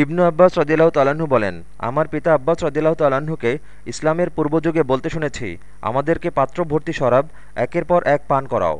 ইবনু আব্বাস রদিল্লাহ তালাহু বলেন, আমার পিতা আব্বাস রদিল্লাহ তালাহুকে ইসলামের পূর্বযুগে বলতে শুনেছি, আমাদেরকে পাত্র ভর্তি শরাব একের পর এক পান করাও।